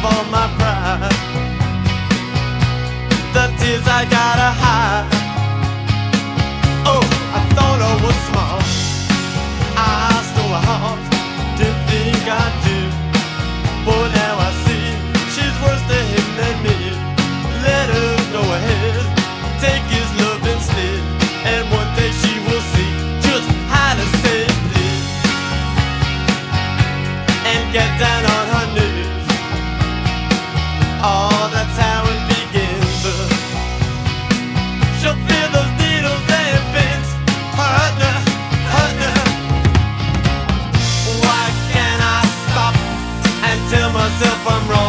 Of all my pride. The tears I gotta hide. Oh, I thought I was smart. I stole a heart. Didn't think I'd do. But now I see she's worse to him than me. Let her go ahead, take his love instead. And one day she will see just how to save it. And get down on. if I'm wrong.